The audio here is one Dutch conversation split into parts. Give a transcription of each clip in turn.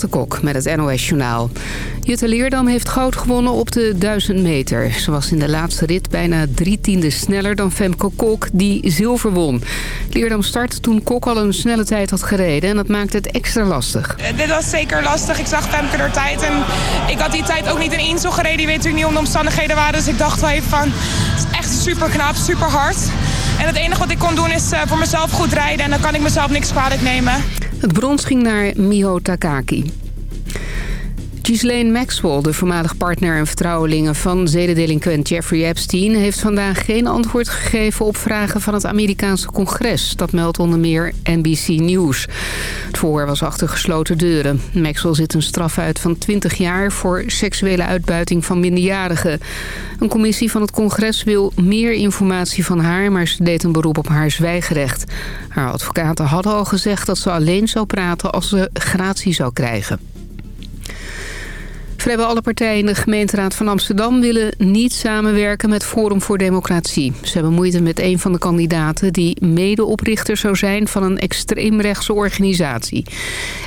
Renate met het NOS Journaal. Jutta Leerdam heeft goud gewonnen op de 1000 meter. Ze was in de laatste rit bijna drie tiende sneller dan Femke Kok, die zilver won. Leerdam startte toen Kok al een snelle tijd had gereden en dat maakte het extra lastig. Eh, dit was zeker lastig. Ik zag Femke door tijd en ik had die tijd ook niet in Insel gereden. Je weet natuurlijk niet om de omstandigheden waren, dus ik dacht wel even van... Het is echt super knap, super hard. En het enige wat ik kon doen is eh, voor mezelf goed rijden en dan kan ik mezelf niks kwalijk nemen. Het brons ging naar Miho Takaki. Ghislaine Maxwell, de voormalig partner en vertrouwelinge van zedendelinquent Jeffrey Epstein... heeft vandaag geen antwoord gegeven op vragen van het Amerikaanse congres. Dat meldt onder meer NBC News. Het voorhoor was achter gesloten deuren. Maxwell zit een straf uit van 20 jaar voor seksuele uitbuiting van minderjarigen. Een commissie van het congres wil meer informatie van haar... maar ze deed een beroep op haar zwijgerecht. Haar advocaten hadden al gezegd dat ze alleen zou praten als ze gratie zou krijgen. Vrijwel alle partijen in de gemeenteraad van Amsterdam willen niet samenwerken met Forum voor Democratie. Ze hebben moeite met een van de kandidaten die medeoprichter zou zijn van een extreemrechtse organisatie.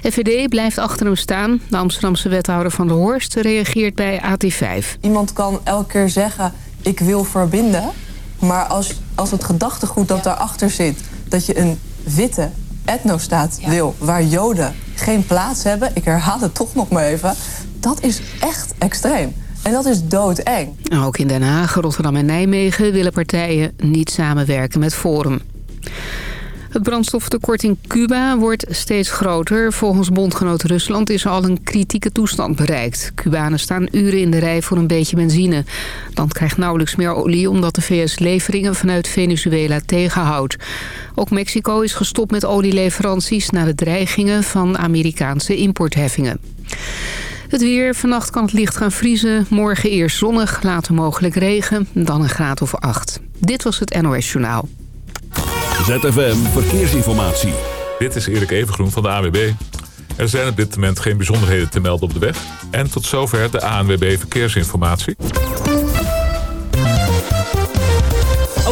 FVD blijft achter hem staan. De Amsterdamse wethouder van de Horst reageert bij AT5. Iemand kan elke keer zeggen ik wil verbinden. Maar als, als het gedachtegoed dat daarachter zit dat je een witte etnostaat wil waar joden geen plaats hebben... ik herhaal het toch nog maar even dat is echt extreem. En dat is doodeng. Ook in Den Haag, Rotterdam en Nijmegen willen partijen niet samenwerken met Forum. Het brandstoftekort in Cuba wordt steeds groter. Volgens bondgenoot Rusland is al een kritieke toestand bereikt. Cubanen staan uren in de rij voor een beetje benzine. Land krijgt nauwelijks meer olie omdat de VS leveringen vanuit Venezuela tegenhoudt. Ook Mexico is gestopt met olieleveranties na de dreigingen van Amerikaanse importheffingen. Het weer. Vannacht kan het licht gaan vriezen. Morgen eerst zonnig, later mogelijk regen. Dan een graad of acht. Dit was het NOS Journaal. ZFM Verkeersinformatie. Dit is Erik Evengroen van de AWB. Er zijn op dit moment geen bijzonderheden te melden op de weg. En tot zover de ANWB Verkeersinformatie.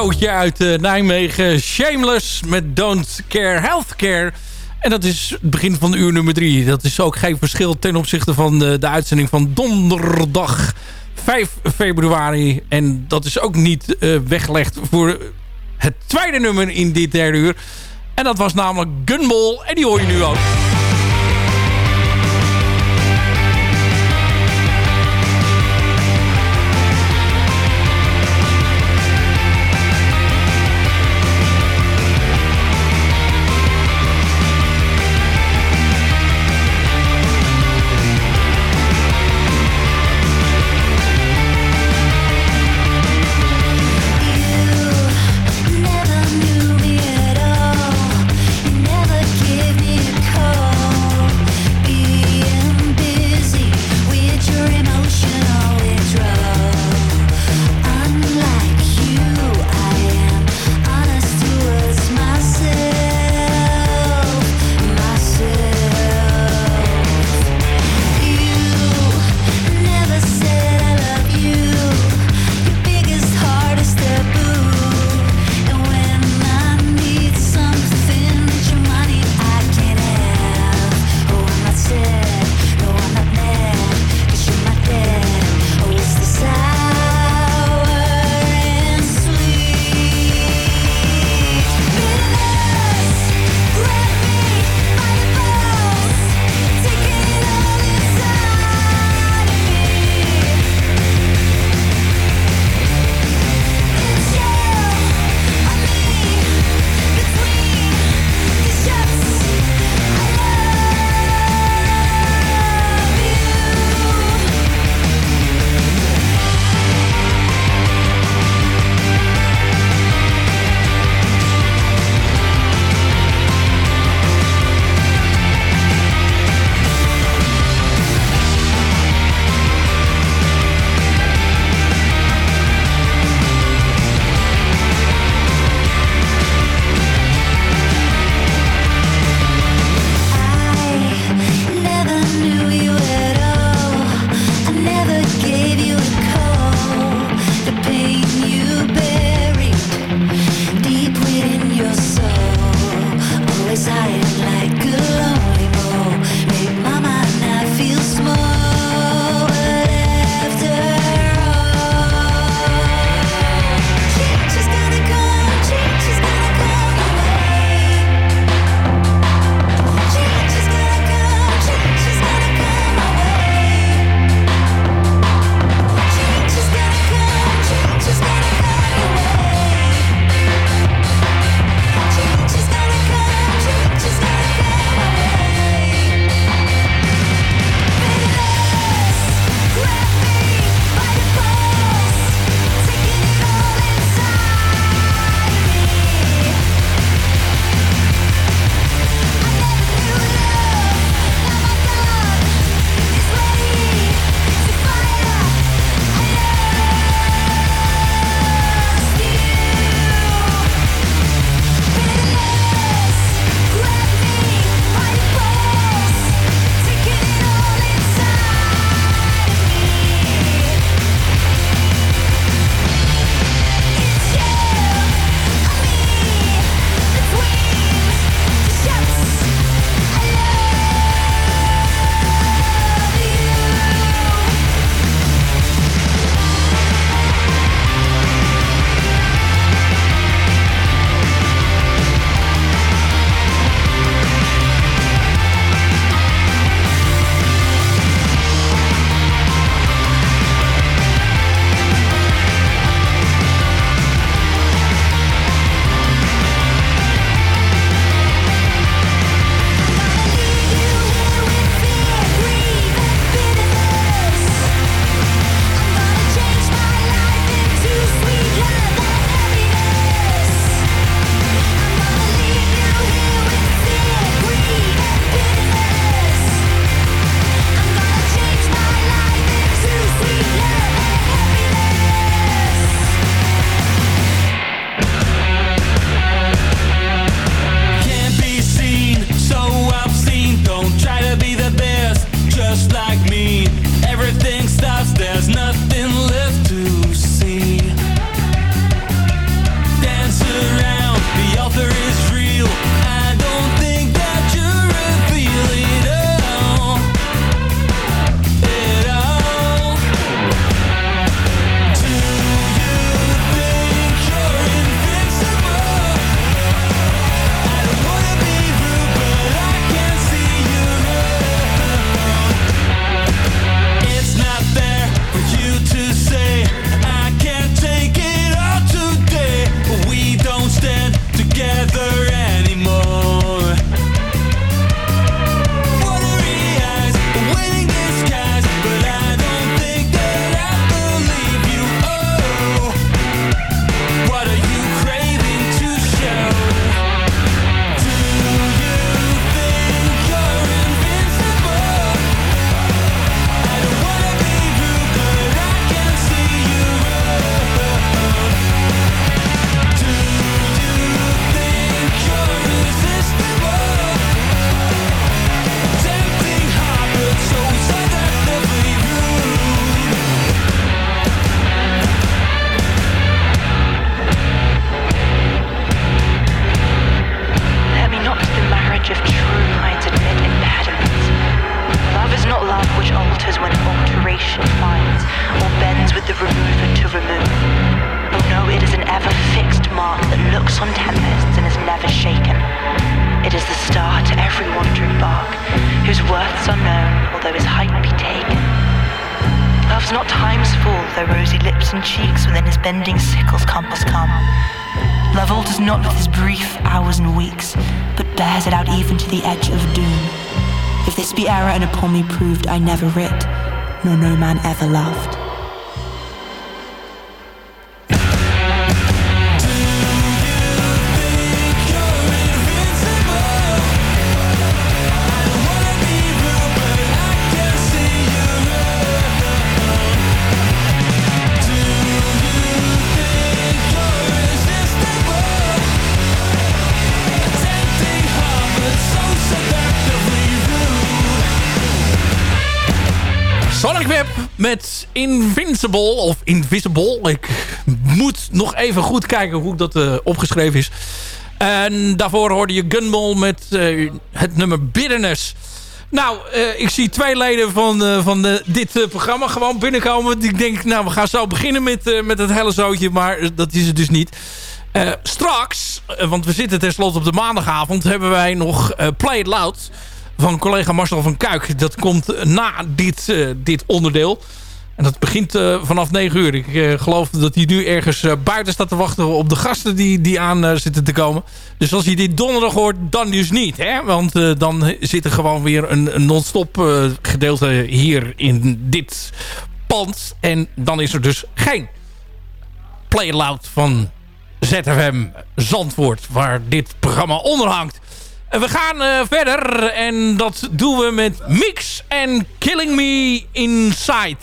Zootje uit uh, Nijmegen. Shameless met Don't Care Healthcare. En dat is het begin van uur nummer drie. Dat is ook geen verschil ten opzichte van de, de uitzending van donderdag 5 februari. En dat is ook niet uh, weggelegd voor het tweede nummer in dit derde uur. En dat was namelijk Gunball. En die hoor je nu ook. Unknown, although his height be taken. Love's not time's fool, though rosy lips and cheeks within his bending sickle's compass come. Love alters not with his brief hours and weeks, but bears it out even to the edge of doom. If this be error and upon me proved, I never writ, nor no man ever loved. Met Invincible of Invisible. Ik moet nog even goed kijken hoe dat uh, opgeschreven is. En daarvoor hoorde je Gunball met uh, het nummer Bitterness. Nou, uh, ik zie twee leden van, van dit programma gewoon binnenkomen. Ik denk, nou, we gaan zo beginnen met, met het hele zootje. Maar dat is het dus niet. straks, want we zitten tenslotte op de maandagavond... hebben wij nog Play It Loud van collega Marcel van Kuik. Dat komt na dit, uh, dit onderdeel. En dat begint uh, vanaf 9 uur. Ik uh, geloof dat hij nu ergens buiten staat te wachten op de gasten die, die aan zitten te komen. Dus als je dit donderdag hoort, dan dus niet. Hè? Want dan zit er gewoon weer een, een non-stop gedeelte hier in dit pand. En dan is er dus geen Play Loud van ZFM Zandvoort. Waar dit programma onder hangt. We gaan uh, verder en dat doen we met Mix en Killing Me Inside.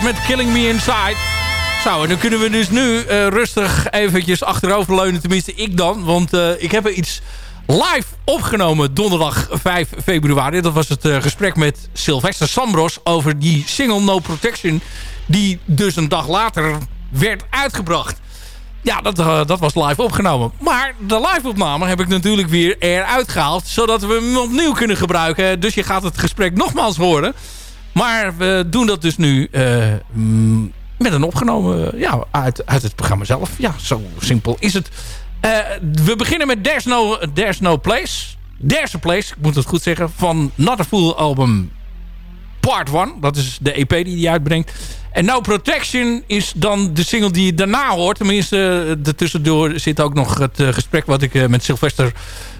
Met Killing Me Inside. Zo, en dan kunnen we dus nu eh, rustig eventjes achteroverleunen. Tenminste, ik dan. Want eh, ik heb er iets live opgenomen donderdag 5 februari. Dat was het eh, gesprek met Sylvester Sambros over die single No Protection. Die dus een dag later werd uitgebracht. Ja, dat, dat was live opgenomen. Maar de live opname heb ik natuurlijk weer eruit gehaald. Zodat we hem opnieuw kunnen gebruiken. Dus je gaat het gesprek nogmaals horen. Maar we doen dat dus nu eh, mm, met een opgenomen ja, uit, uit het programma zelf. Ja, zo simpel is het. Eh, we beginnen met There's No, There's no Place. There's a Place, ik moet het goed zeggen. Van Not a Fool album Part 1. Dat is de EP die hij uitbrengt. En No Protection is dan de single die je daarna hoort. Tenminste, uh, ertussendoor zit ook nog het gesprek wat ik met Sylvester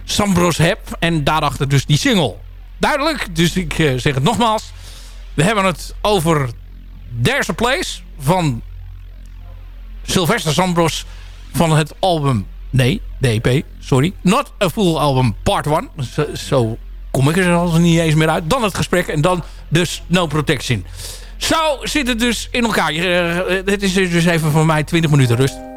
Sambros heb. En daarachter dus die single. Duidelijk, dus ik zeg het nogmaals. We hebben het over There's a Place van Sylvester Sambros van het album... Nee, de EP, sorry. Not a Full Album Part 1. Zo, kom ik er zelfs niet eens meer uit. Dan het gesprek en dan dus No Protection. Zo zit het dus in elkaar. Dit is dus even voor mij 20 minuten rust.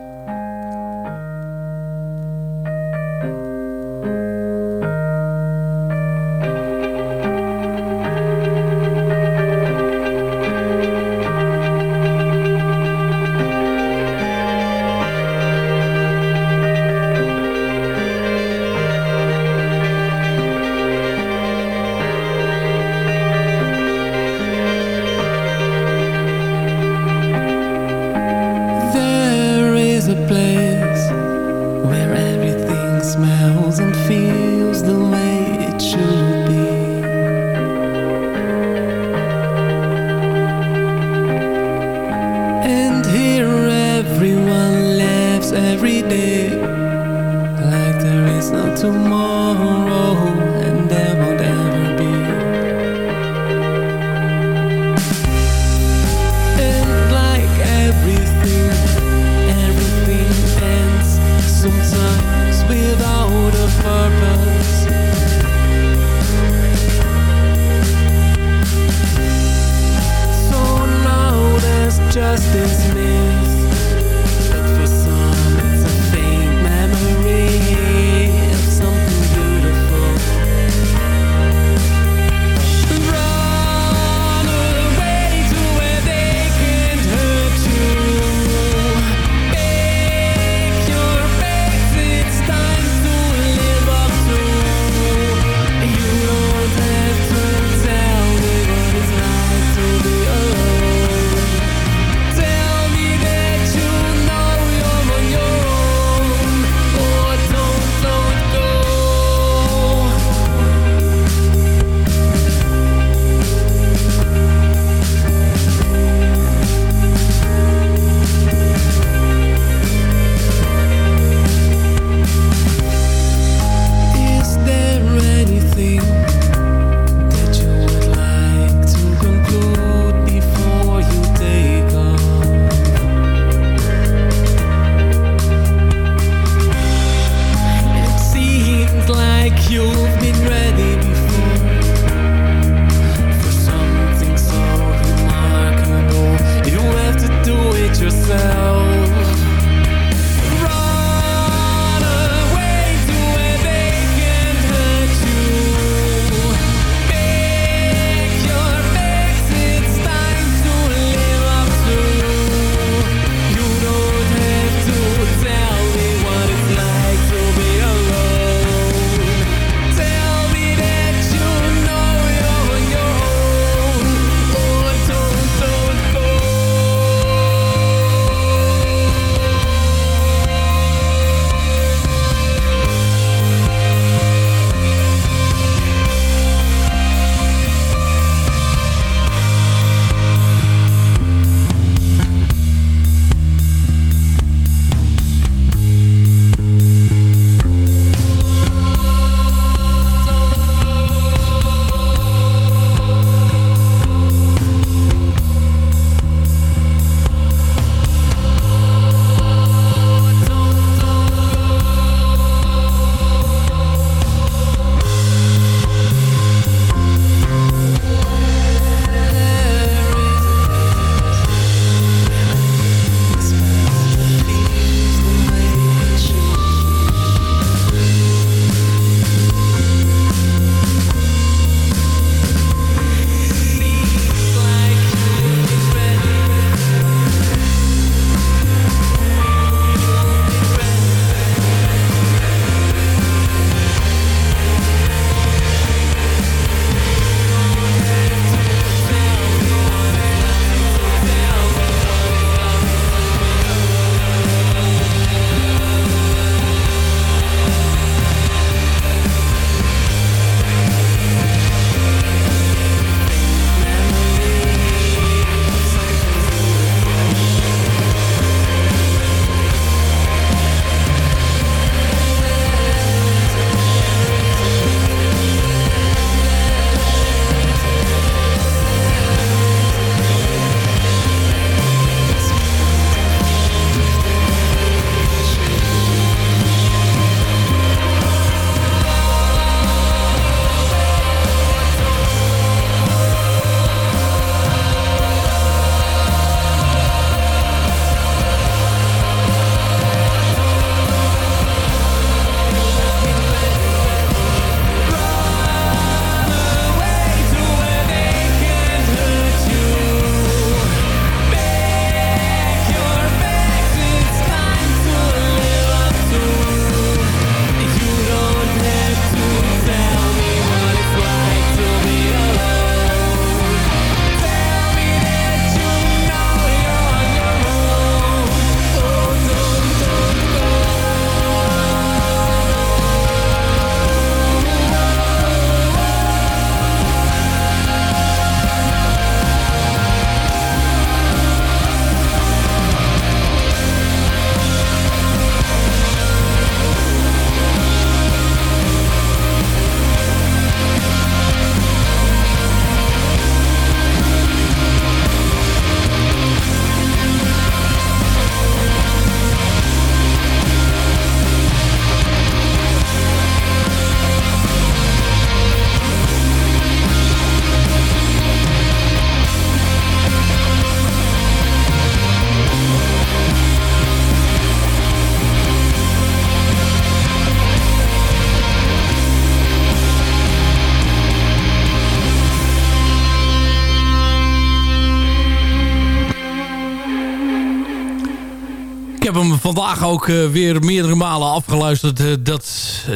Vandaag ook eh, weer meerdere malen afgeluisterd. eh, dat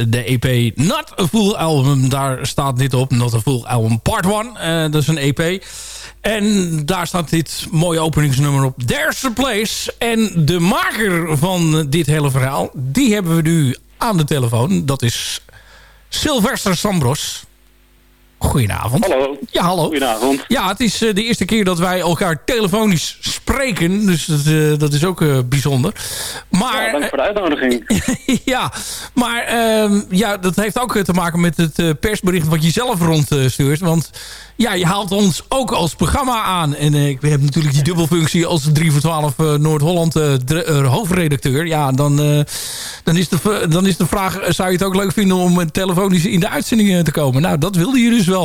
de EP Not a Full Album, daar staat dit op. Not a Full Album Part 1. eh, dat is een EP. En daar staat dit mooie openingsnummer op. There's a Place. En de maker van dit hele verhaal, die hebben we nu aan de telefoon. Dat is Sylvester Sambros. Goedenavond. Hallo. Ja, hallo. Goedenavond. Ja, het is eh, de eerste keer dat wij elkaar telefonisch spreken. Dus dat, eh, dat is ook eh, bijzonder. Maar, Ja, dank voor de uitnodiging. ja, maar ehm, ja, dat heeft ook te maken met het persbericht wat je zelf rondstuurt. Want ja, je haalt ons ook als programma aan. En ik heb natuurlijk die dubbelfunctie als 3 voor 12 eh, Noord-Holland dre- hoofdredacteur. Ja, dan, dan, is de, dan is de vraag, zou je het ook leuk vinden om telefonisch in de uitzending te komen? Nou, dat wilde je dus wel.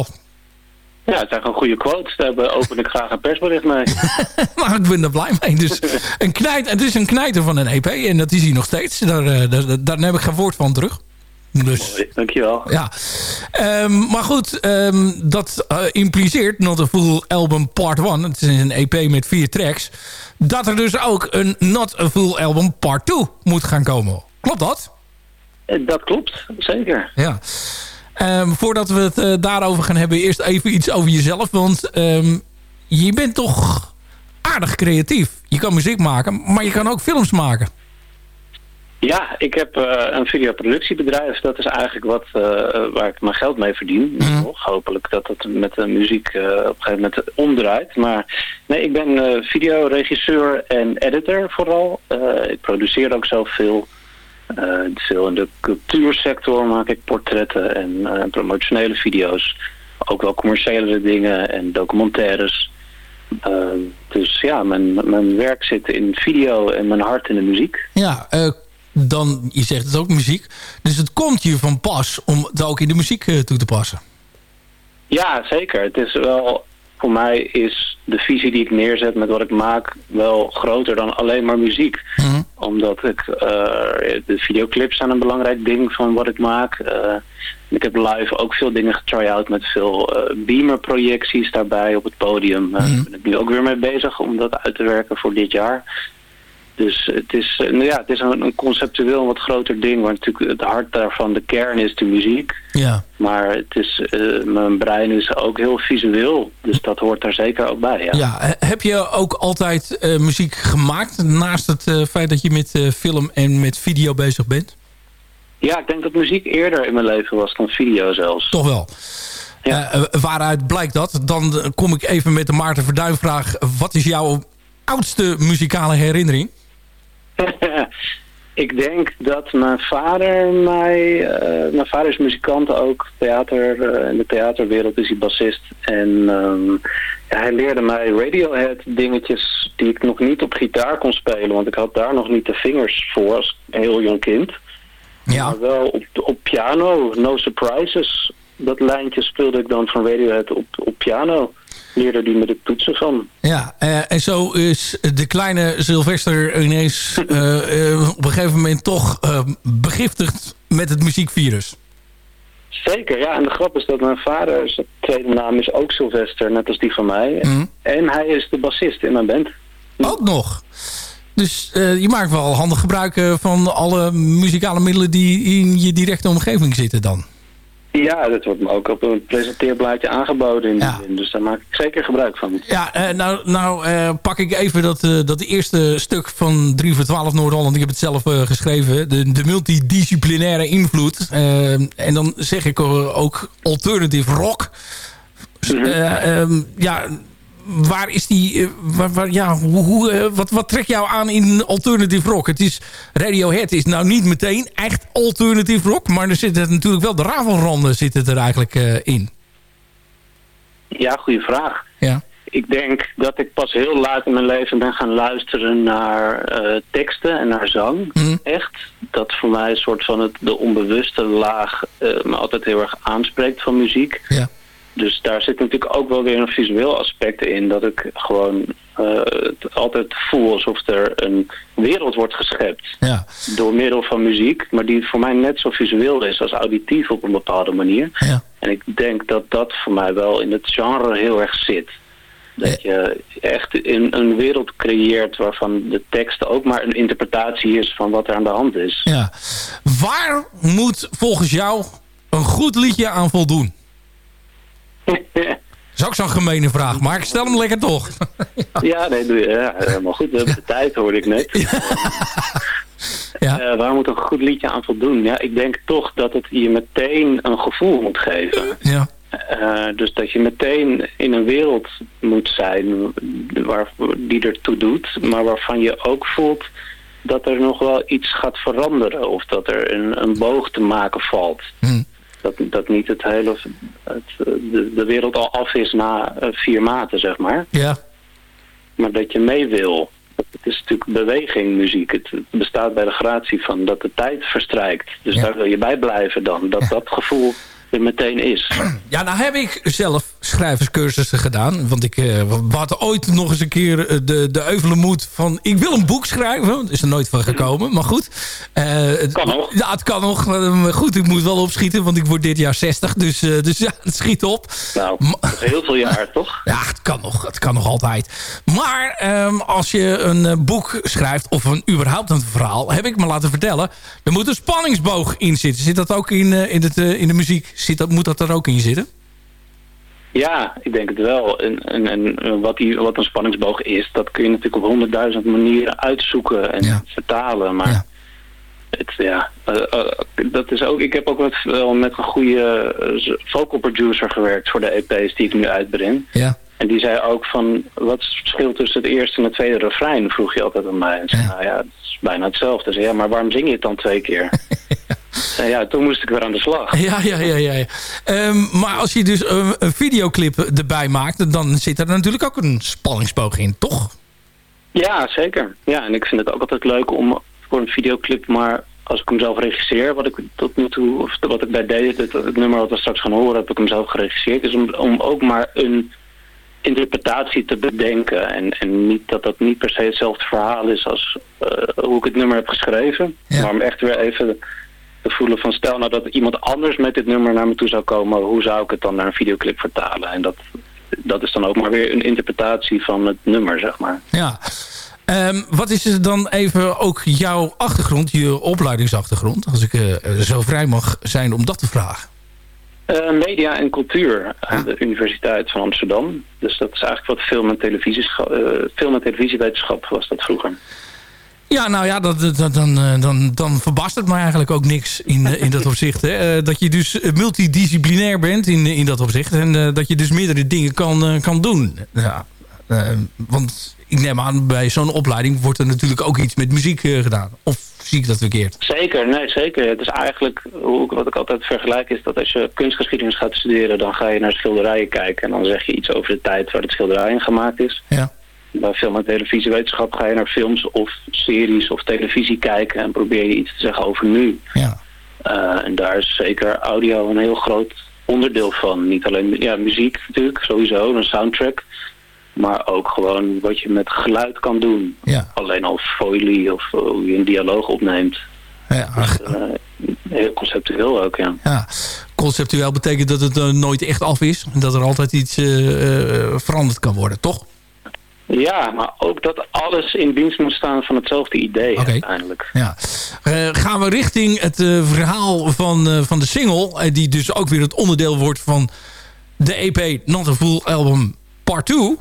Ja, het zijn gewoon goede quotes. Daar hebben- open ik graag een persbericht mee. Maar ik ben er blij mee. Dus een knijt, het is een knijter van een EP. En dat is hij nog steeds. Daar, eh, daar, daar heb ik geen woord van terug. Dus, Dankjewel. ja. Ehm, maar goed, ehm, dat eh, impliceert Not a Full Album Part 1. Het is een EP met vier tracks. Dat er dus ook een Not a Full Album Part 2 moet gaan komen. Klopt dat? Eh, Dat klopt, zeker. Ja. Ehm, voordat we het eh, daarover gaan hebben, eerst even iets over jezelf. Want ehm, je bent toch aardig creatief. Je kan muziek maken, maar je kan ook films maken. Ja, ik heb eh, een videoproductiebedrijf. Dat is eigenlijk wat, eh, waar ik mijn geld mee verdien. Nog. Hopelijk dat het met de muziek op een gegeven moment omdraait. Maar nee, ik ben videoregisseur en editor vooral. Ik produceer ook zoveel. Eh veel in de cultuursector maak ik portretten en eh, promotionele video's. Ook wel commerciële dingen en documentaires. Eh, dus ja, mijn, mijn werk zit in video en mijn hart in de muziek. Ja, dan, je zegt het ook muziek. Dus het komt je van pas om het ook in de muziek toe te passen. Ja, zeker. Het is wel, voor mij is de visie die ik neerzet met wat ik maak wel groter dan alleen maar muziek. Omdat ik, eh, de videoclips zijn een belangrijk ding van wat ik maak. Eh, ik heb live ook veel dingen getry-out met veel eh beamer projecties daarbij op het podium. Eh, Daar ben ik nu ook weer mee bezig om dat uit te werken voor dit jaar. Dus het is, eh, nou ja, het is een, een conceptueel wat groter ding, waar natuurlijk het hart daarvan, de kern is de muziek. Ja. Maar het is, eh, mijn brein is ook heel visueel. Dus dat hoort daar zeker ook bij. Ja, Ja, he- heb je ook altijd eh, muziek gemaakt naast het feit dat je met film en met video bezig bent? ja, ik denk dat muziek eerder in mijn leven was dan video zelfs. Toch wel. Eh, waaruit blijkt dat? Dan kom ik even met de Maarten Verduin vraag. Wat is jouw oudste muzikale herinnering? ik denk dat mijn vader mij... eh, mijn vader is muzikant ook. Theater, eh, in de theaterwereld is hij bassist. En ehm, ja, hij leerde mij Radiohead dingetjes die ik nog niet op gitaar kon spelen. Want ik had daar nog niet de vingers voor als heel jong kind. Ja. Maar wel op, op piano, No Surprises. Dat lijntje speelde ik dan van Radiohead op, op piano. Leerde die met de toetsen van. Ja, eh, en zo is de kleine Sylvester ineens eh, eh, op een gegeven moment toch begiftigd met het muziekvirus. Zeker, ja. En de grap is dat mijn vader, zijn tweede naam is ook Sylvester, net als die van mij. En hij is de bassist in mijn band. Ook nog. Dus je maakt wel handig gebruik van alle muzikale middelen die in je directe omgeving zitten dan. Ja, dat wordt me ook op een presenteerblaadje aangeboden in zin. Dus daar maak ik zeker gebruik van. Ja, eh, nou, nou eh, pak ik even dat, eh, dat eerste stuk van 3 voor 12 Noord-Holland. Ik heb het zelf geschreven. De, de multidisciplinaire invloed. En dan zeg ik ook alternative rock. Eh, ehm, ja, waar is die... eh, waar, waar- ja, hoe, hoe, eh, wat, wat trekt jou aan in alternative rock? Het is, Radiohead is nou niet meteen echt alternative rock. Maar er zitten natuurlijk wel de ravelranden zitten er eigenlijk eh, in. Ja, goede vraag. Ja. Ik denk dat ik pas heel laat in mijn leven ben gaan luisteren naar teksten en naar zang. Echt. Dat voor mij een soort van het, de onbewuste laag me altijd heel erg aanspreekt van muziek. Ja. Dus daar zit natuurlijk ook wel weer een visueel aspect in. Dat ik gewoon eh, het altijd voel alsof er een wereld wordt geschept. Ja. Door middel van muziek. Maar die voor mij net zo visueel is als auditief op een bepaalde manier. Ja. En ik denk dat dat voor mij wel in het genre heel erg zit. Dat je echt in een wereld creëert waarvan de tekst ook maar een interpretatie is van wat er aan de hand is. Ja. Waar moet volgens jou een goed liedje aan voldoen? Dat is ook zo'n gemene vraag, maar ik stel hem lekker toch. Ja, nee. Ja, helemaal goed. We hebben de tijd, hoorde ik net. Ja. Eh, waar moet een goed liedje aan voldoen? Ja, ik denk toch dat het je meteen een gevoel moet geven. Ja. Eh, dus dat je meteen in een wereld moet zijn waar, die ertoe doet, maar waarvan je ook voelt dat er nog wel iets gaat veranderen. Of dat er een, een boog te maken valt. Hm. Dat, dat niet het hele, het, de, de wereld al af is na eh, vier maten, zeg maar. Ja. Maar dat je mee wil. Het is natuurlijk beweging, muziek. Het bestaat bij de gratie van dat de tijd verstrijkt. Dus Ja. daar wil je bij blijven dan. Dat dat gevoel er meteen is. Ja, nou heb ik zelf schrijverscursussen gedaan. Want ik eh, we hadden ooit nog eens een keer eh, de, de euvele moed van... ik wil een boek schrijven. Dat is er nooit van gekomen, maar goed. Eh, het Kan nog. Ja, het kan nog. Eh, Maar goed, ik moet wel opschieten, want ik word dit jaar 60. Dus, eh, dus ja, het schiet op. Nou, Ma- dat is heel veel jaar, toch? Ja, het kan nog. Het kan nog altijd. Maar ehm, als je een eh, boek schrijft, of een, überhaupt een verhaal... heb ik me laten vertellen, er moet een spanningsboog in zitten. Zit dat ook in, eh, in, het, eh, in de muziek? Zit dat, moet dat er ook in zitten? Ja, ik denk het wel. En, en, en wat, die, wat een spanningsboog is, dat kun je natuurlijk op honderdduizend manieren uitzoeken en Ja. vertalen. Maar Ja. het, ja, eh, eh, dat is ook, ik heb ook wat, wel met een goede eh, vocal producer gewerkt voor de EP's die ik nu uitbreng. Ja. En die zei ook van, wat is het verschil tussen het eerste en het tweede refrein, vroeg je altijd aan mij. En zei, Ja. nou ja, het is bijna hetzelfde. Zei, ja, maar waarom zing je het dan twee keer? Ja, toen moest ik weer aan de slag. Ja, ja, ja. ja, ja. Ehm, maar als je dus een videoclip erbij maakt... dan zit er natuurlijk ook een spanningsboog in, toch? Ja, zeker. Ja, en ik vind het ook altijd leuk om voor een videoclip, maar als ik hem zelf regisseer, wat ik tot nu toe, of wat ik bij deed, het, het nummer wat we straks gaan horen, heb ik hem zelf geregisseerd, is om, om ook maar een interpretatie te bedenken. En, en niet dat dat niet per se hetzelfde verhaal is als eh, hoe ik het nummer heb geschreven, Ja. maar om echt weer even te voelen van stel nou dat iemand anders met dit nummer naar me toe zou komen, hoe zou ik het dan naar een videoclip vertalen? En dat, dat is dan ook maar weer een interpretatie van het nummer, zeg maar. Ja. Ehm, wat is dan even ook jouw achtergrond, je opleidingsachtergrond... als ik eh, zo vrij mag zijn om dat te vragen? Eh, media en cultuur aan de Universiteit van Amsterdam. Dus dat is eigenlijk wat film- en, televisieschap, eh, film en televisiewetenschap was dat vroeger. Ja, nou ja, dat, dat, dan, eh, dan, dan verbaast het me eigenlijk ook niks in, eh, in dat opzicht. Hè. Eh, dat je dus eh, multidisciplinair bent in, in dat opzicht. En eh, dat je dus meerdere dingen kan, eh, kan doen. Ja, eh, want ik neem aan, bij zo'n opleiding wordt er natuurlijk ook iets met muziek eh, gedaan. Of zie ik dat verkeerd? Zeker, nee zeker. Het is eigenlijk, hoe, ik- wat ik altijd vergelijk is dat als je kunstgeschiedenis gaat studeren, dan ga je naar schilderijen kijken. En dan zeg je iets over de tijd waar het schilderij in gemaakt is. Ja. Bij film- en televisiewetenschap ga je naar films of series of televisie kijken en probeer je iets te zeggen over nu. Ja. Eh, en daar is zeker audio een heel groot onderdeel van. Niet alleen ja, muziek natuurlijk, sowieso, een soundtrack. Maar ook gewoon wat je met geluid kan doen. Ja. Alleen al foley of hoe je een dialoog opneemt. Ja, Eh, heel conceptueel ook, ja. ja. Conceptueel betekent dat het eh, nooit echt af is. En dat er altijd iets veranderd kan worden, toch? Ja, maar ook dat alles in dienst moet staan van hetzelfde idee uiteindelijk. Ja. Eh, gaan we richting het eh, verhaal van, eh, van de single. die dus ook weer het onderdeel wordt van de EP Not a Full Album Part 2.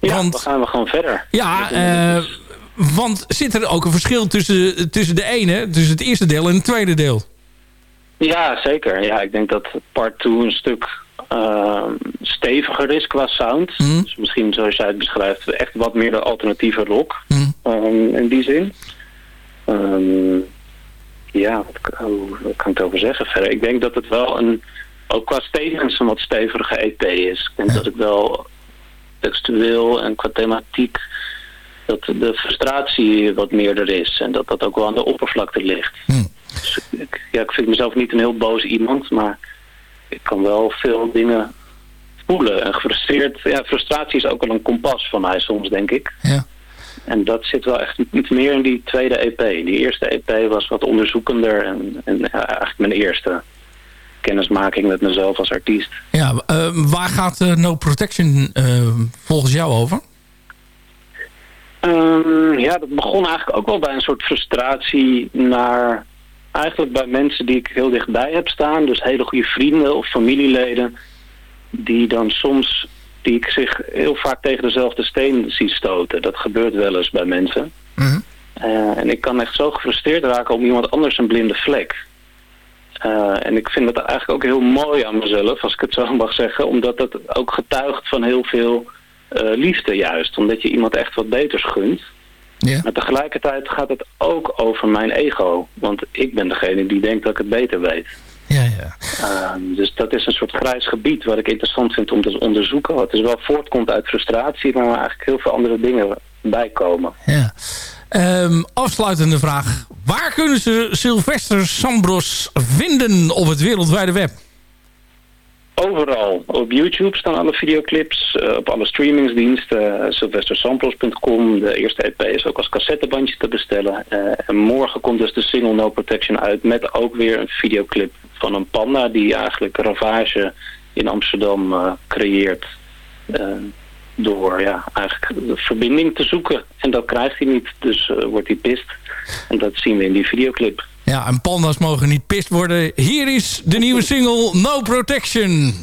Ja, Want- dan gaan we gewoon verder. Ja, want zit er ook een verschil tussen, tussen de ene, tussen het eerste deel en het tweede deel? Ja, zeker. Ja, ik denk dat part 2 een stuk eh, steviger is qua sound. Mhm. Dus misschien zoals jij het beschrijft, echt wat meer de alternatieve rock. Mhm. ehm, in die zin. Ehm, ja, wat, hoe, wat kan ik erover zeggen verder? Ik denk dat het wel een, ook qua statements een wat stevige EP is. Ik denk Ja. dat ik wel textueel en qua thematiek dat de frustratie wat meerder is. En dat dat ook wel aan de oppervlakte ligt. Hm. Dus ik, ja, ik vind mezelf niet een heel boos iemand, maar ik kan wel veel dingen voelen. En gefrustreerd, ja, frustratie is ook wel een kompas van mij soms, denk ik. Ja. En dat zit wel echt iets meer in die tweede EP. Die eerste EP was wat onderzoekender en, en ja, eigenlijk mijn eerste. kennismaking met mezelf als artiest. Ja, eh, waar gaat eh, No Protection eh, volgens jou over? Ehm, ja, dat begon eigenlijk ook wel bij een soort frustratie naar... Eigenlijk bij mensen die ik heel dichtbij heb staan. Dus hele goede vrienden of familieleden. Die dan soms, die ik zich heel vaak tegen dezelfde steen zie stoten. Dat gebeurt wel eens bij mensen. Eh, en ik kan echt zo gefrustreerd raken om iemand anders een blinde vlek. Eh, en ik vind dat eigenlijk ook heel mooi aan mezelf, als ik het zo mag zeggen. Omdat het ook getuigt van heel veel eh, liefde juist. Omdat je iemand echt wat beters gunt. Ja. Maar tegelijkertijd gaat het ook over mijn ego. Want ik ben degene die denkt dat ik het beter weet. Ja, ja. Ehm, dus dat is een soort grijs gebied wat ik interessant vind om te onderzoeken. Wat dus wel voortkomt uit frustratie, maar waar eigenlijk heel veel andere dingen bij komen. ja. Ehm, afsluitende vraag. Waar kunnen ze Sylvester Sambros vinden op het wereldwijde web? Overal. Op YouTube staan alle videoclips. eh, op alle streamingsdiensten. Uh, SylvesterSamples.com. De eerste EP is ook als cassettebandje te bestellen. Eh, en morgen komt dus de single No Protection uit. Met ook weer een videoclip van een panda. Die eigenlijk ravage in Amsterdam eh, creëert. Eh, door ja, eigenlijk de verbinding te zoeken. En dat krijgt hij niet. Dus eh, wordt hij pist. En dat zien we in die videoclip. Ja, en panda's mogen niet pist worden. Hier is de nieuwe single No Protection.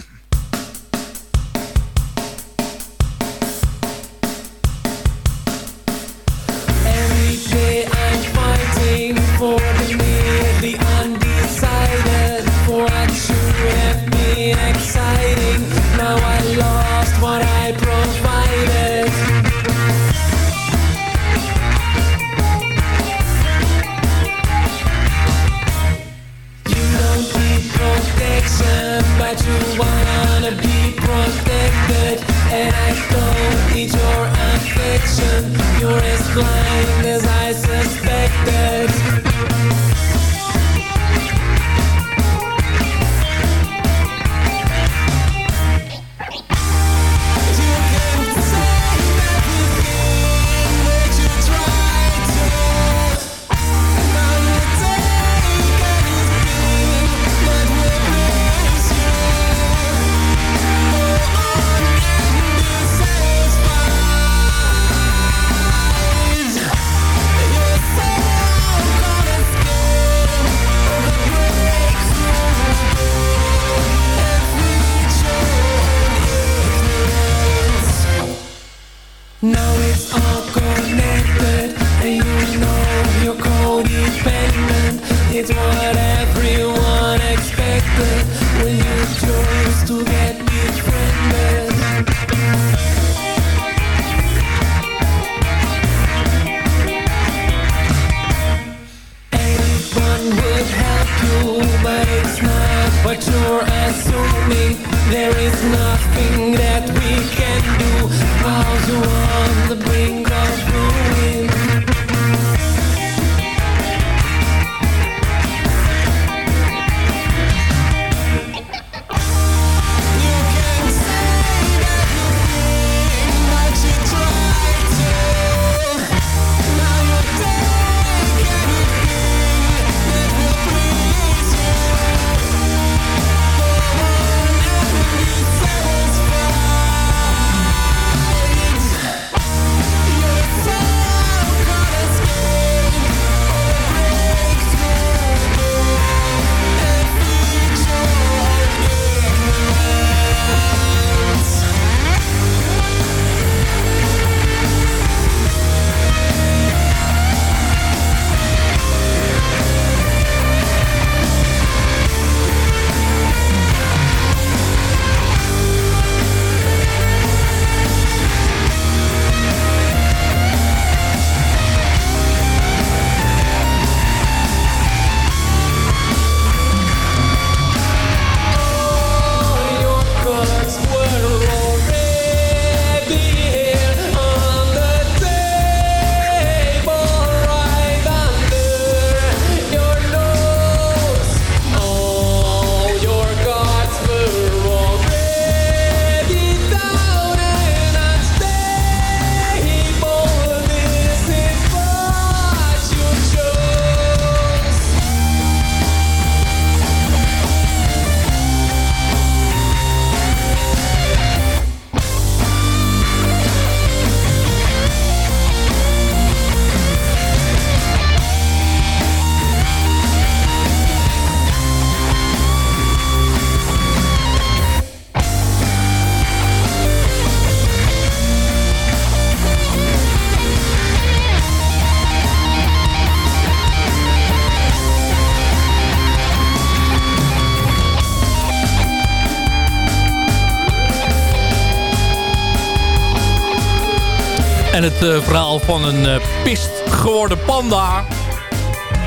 En het eh, verhaal van een eh, pist geworden panda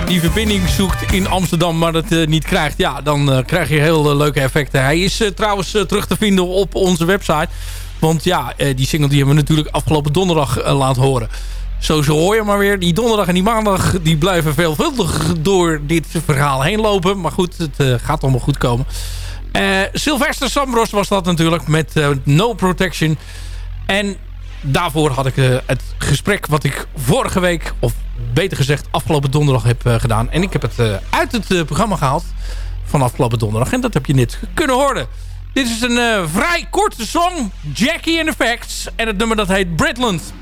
die verbinding zoekt in Amsterdam, maar dat eh, niet krijgt. Ja, dan krijg je heel leuke effecten. Hij is trouwens terug te vinden op onze website. Want ja, die single die hebben we natuurlijk afgelopen donderdag laten horen. Zo, zo hoor je maar weer. Die donderdag en die maandag die blijven veelvuldig door dit verhaal heen lopen. Maar goed, het gaat allemaal goed komen. Sylvester Sambros was dat natuurlijk met No Protection. En daarvoor had ik eh, het gesprek wat ik vorige week, of beter gezegd afgelopen donderdag heb eh, gedaan. En ik heb het eh, uit het programma gehaald van afgelopen donderdag. En dat heb je net kunnen horen. Dit is een vrij korte song, Jackie and Effects En het nummer dat heet Britland.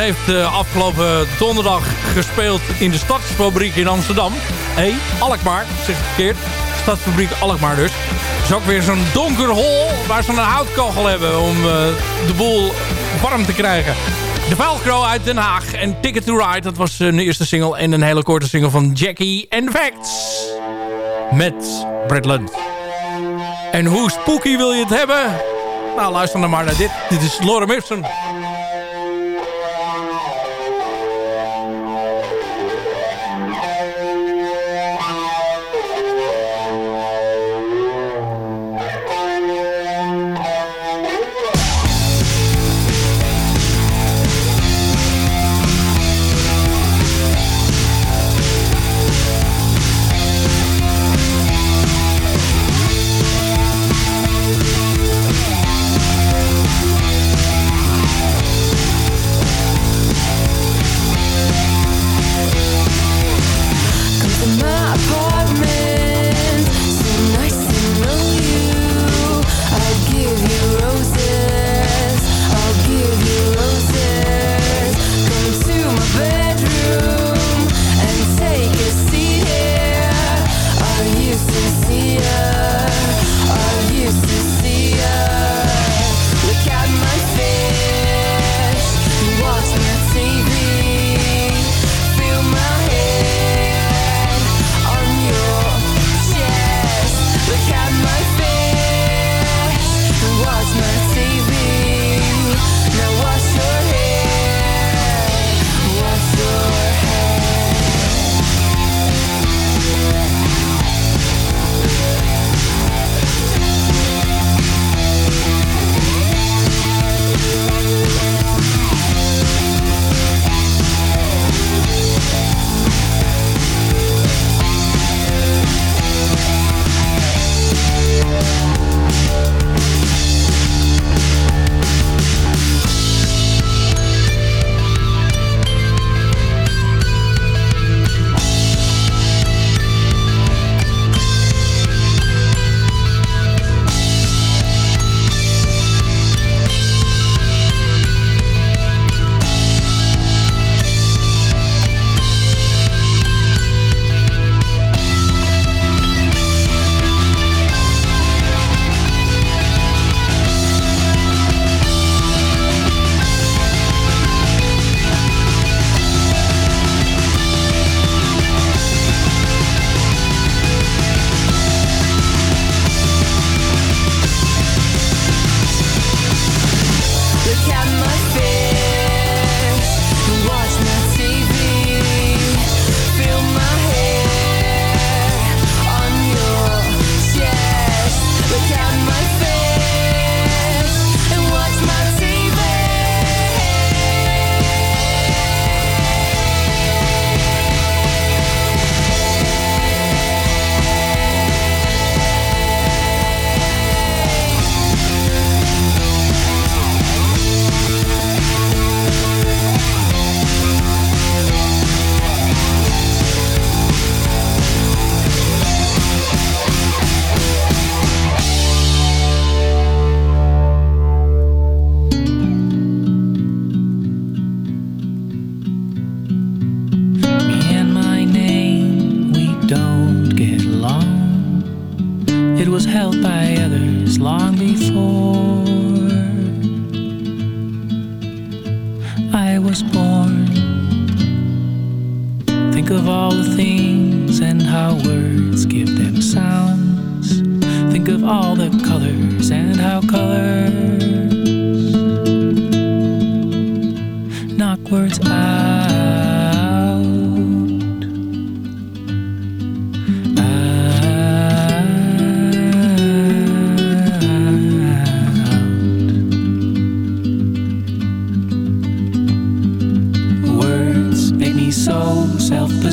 heeft eh, afgelopen donderdag gespeeld in de Stadsfabriek in Amsterdam. Hé, Alkmaar, zeg ik verkeerd. Stadsfabriek Alkmaar dus. Het is ook weer zo'n donker hol waar ze een houtkogel hebben om eh, de boel warm te krijgen. De Velcro uit Den Haag en Ticket to Ride, dat was eh, hun eerste single. En een hele korte single van Jackie and Facts. Met Brett Lund. En hoe spooky wil je het hebben? Nou, luister dan maar naar dit. Dit is Lorem Ipsum.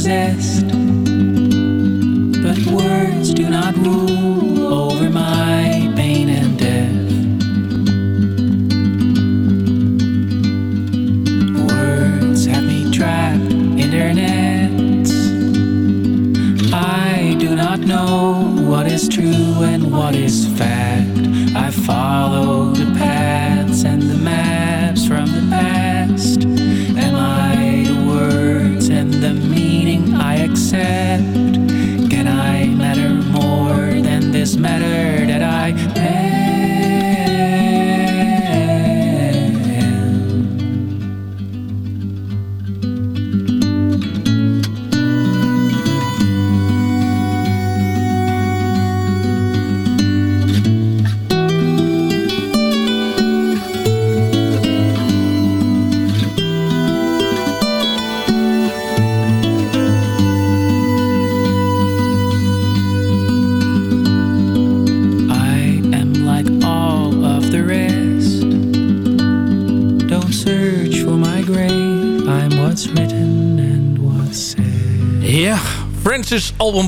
Self-possessed But words do not rule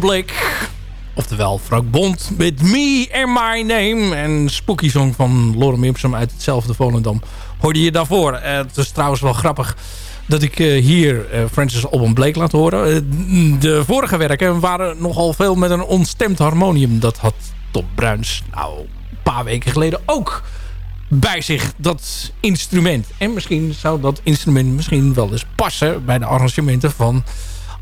Blake. Oftewel Frank Bond met Me and My Name. En Spooky Song van Lorem Ipsum uit hetzelfde Volendam. Hoorde je daarvoor. Eh, het is trouwens wel grappig dat ik eh, hier eh, Francis Alban Blake laat horen. De vorige werken waren nogal veel met een onstemd harmonium. Dat had Top Bruins nou een paar weken geleden ook bij zich, dat instrument. En misschien zou dat instrument misschien wel eens passen bij de arrangementen van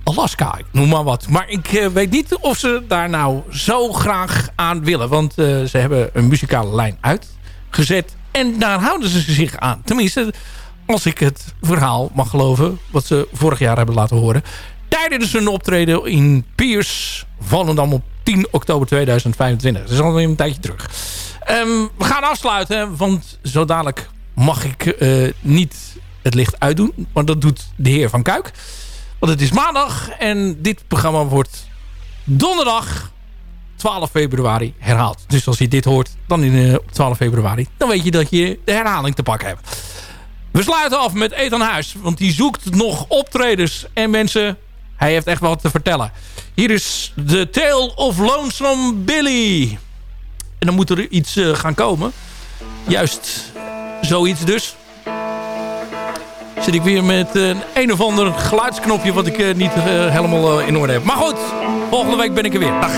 Alaska. Noem maar wat. Maar ik eh, weet niet of ze daar nou zo graag aan willen. Want eh, ze hebben een muzikale lijn uitgezet. En daar houden ze zich aan. Tenminste, als ik het verhaal mag geloven. Wat ze vorig jaar hebben laten horen. Tijdens hun optreden in Piers, Volendam op 10 oktober 2025. Dat is alweer een tijdje terug. Ehm, we gaan afsluiten, want zo dadelijk mag ik eh, niet het licht uitdoen. Maar dat doet de heer Van Kuik. Want het is maandag en dit programma wordt donderdag 12 februari herhaald. Dus als je dit hoort dan in, eh, op 12 februari, dan weet je dat je de herhaling te pakken hebt. We sluiten af met Ethan Huis, want die zoekt nog optredens en mensen. Hij heeft echt wat te vertellen. Hier is The Tale of Lonesome Billy. En dan moet er iets eh, gaan komen. Juist zoiets dus. Zit ik weer met een een of ander geluidsknopje... wat ik eh, niet eh, helemaal eh, in orde heb. Maar goed, volgende week ben ik er weer. Dag.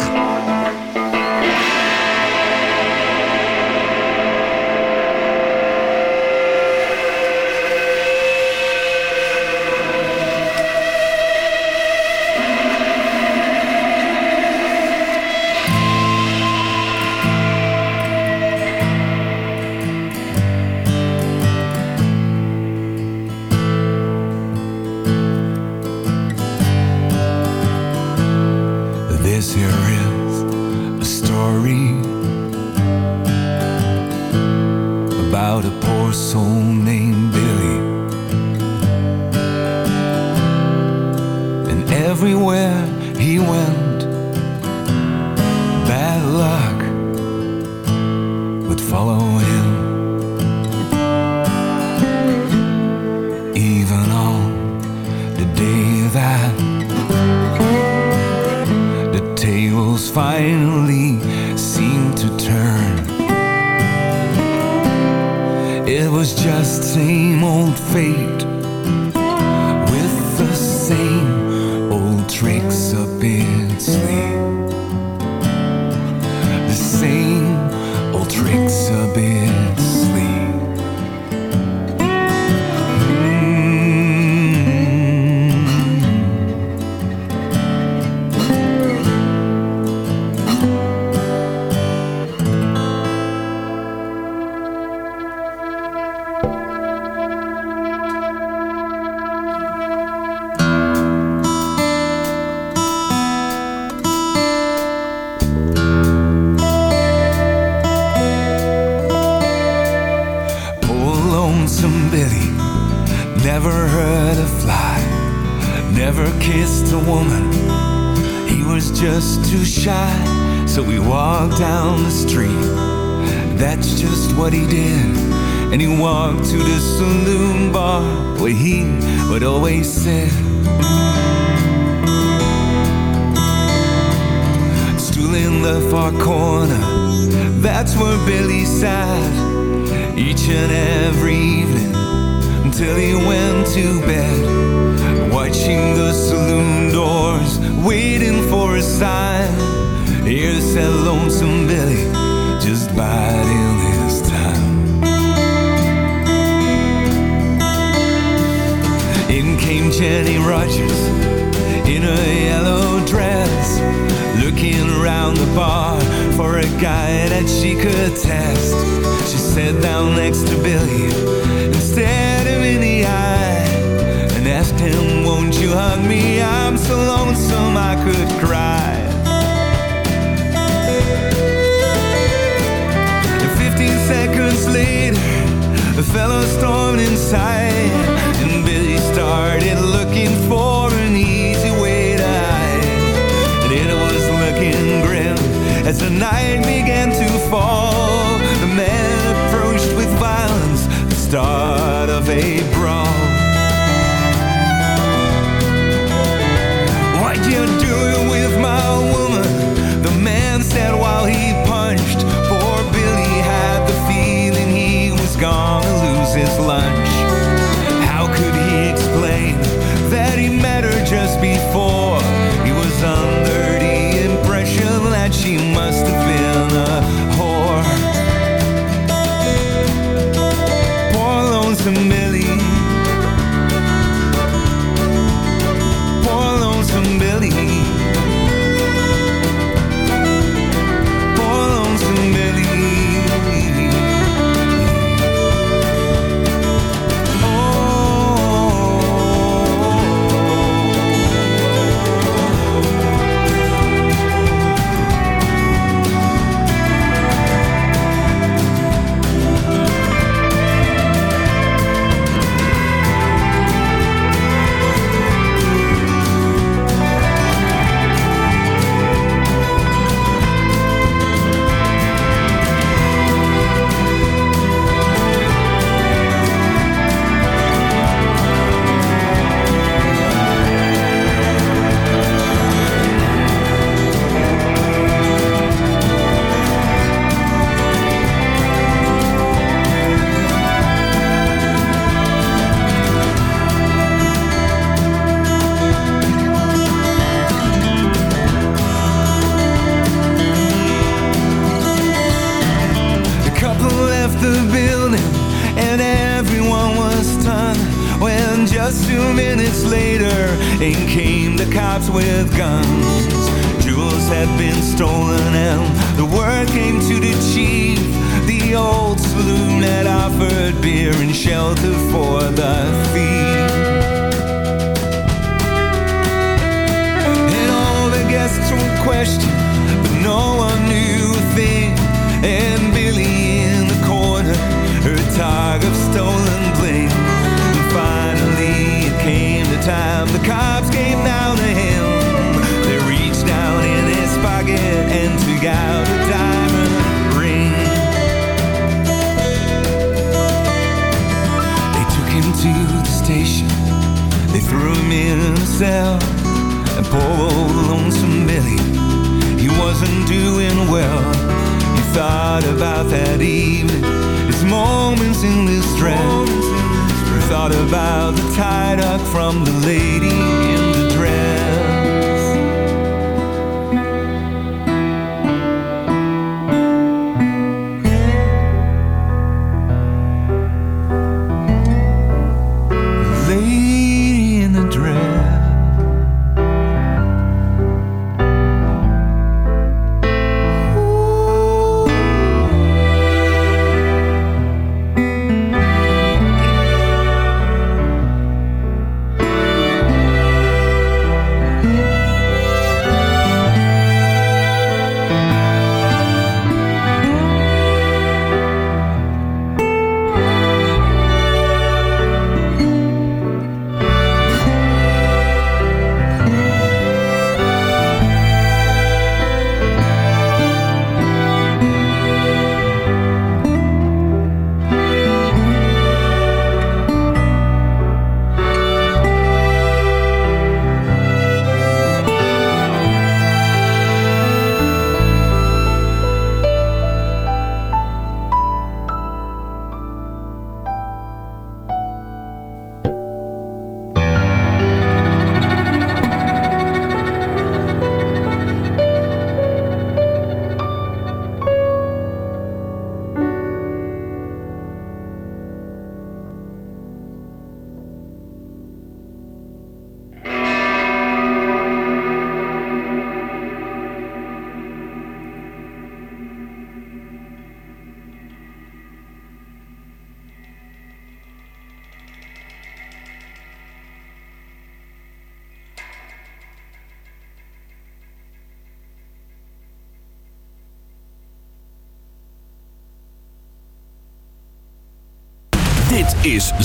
Looking around the bar for a guy that she could test. She sat down next to Billy and stared him in the eye and asked him, Won't you hug me? I'm so lonesome I could cry. And 15 seconds later, the fellow stormed inside As the night began to fall The man approached with violence The start of a brawl. What you doing with my woman? The man said while he punched Poor Billy had the feeling he was gonna lose his lunch. How could he explain That he met her just before?